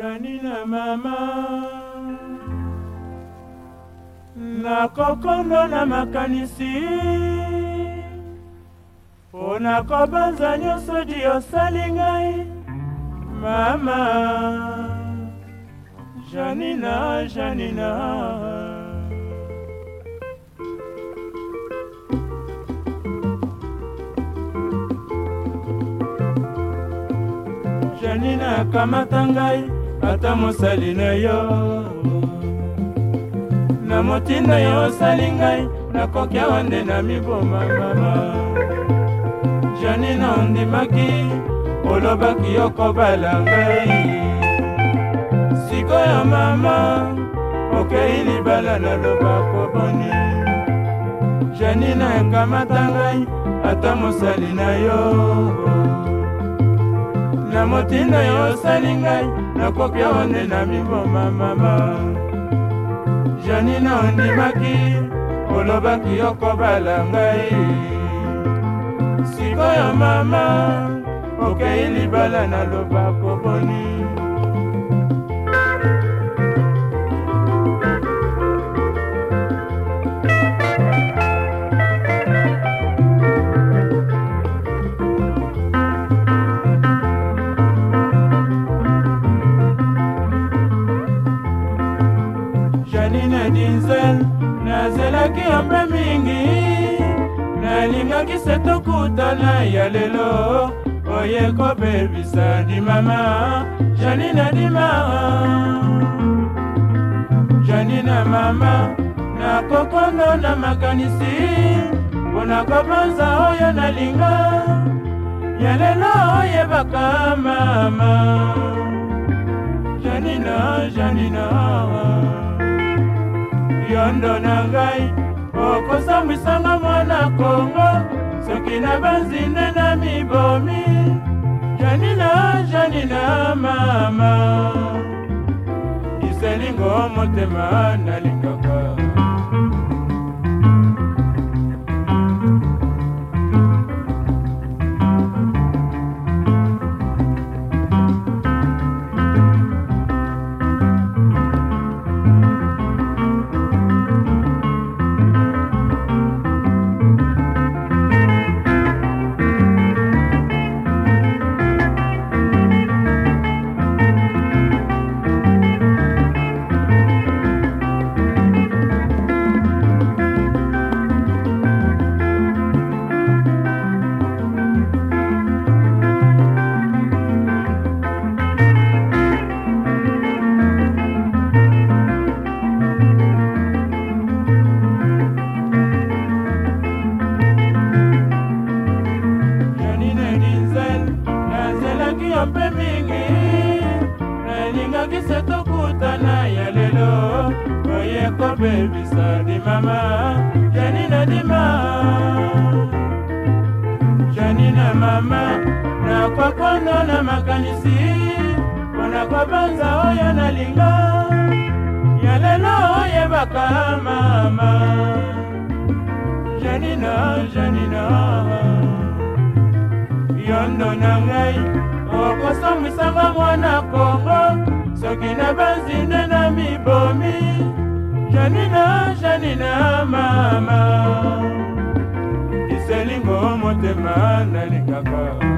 janina mama na kokondo na makanisi mpo na kobanza nyonso di osali ngai mama janina janina janina akamata ngai ata mosali na yo na motina yo osali ngai nakoki awa nde na miboma mama janina ondimaki olobaki yokobala ngai sikoyo mama okei libala naloba koboni janina ekamata ngai ata mosali na yo na motina yo osali ngai nakoki aone na miboma mama janina ondimaki olobaki okobala ngai sikoyo mama okei libala naloba koponi kinsen nazalaki yambe mingi nalingaki se tokutana ya lelo oye kobebisa dimama janina dima janina mama nakokondo na makanisi mpona kopanza oyo nalinga ya lelo oyebaka mama janina janina mondo na ngai okosambwisanga mwana kongo soki na banzinde na mibomi janina janina mama iselingo motema na yo mpe mingi nalingaki se tokutana ya lelo oye kobebisa dimama janina dima janina mama nakokondo na makanisi mpona kobanza oyo nalinga ya lelo oyebaka mama janina janina yondo na ngai okosambwisanga mwana koro soki na banzinde na mibomi janina janina mama eselingo motema nalingaka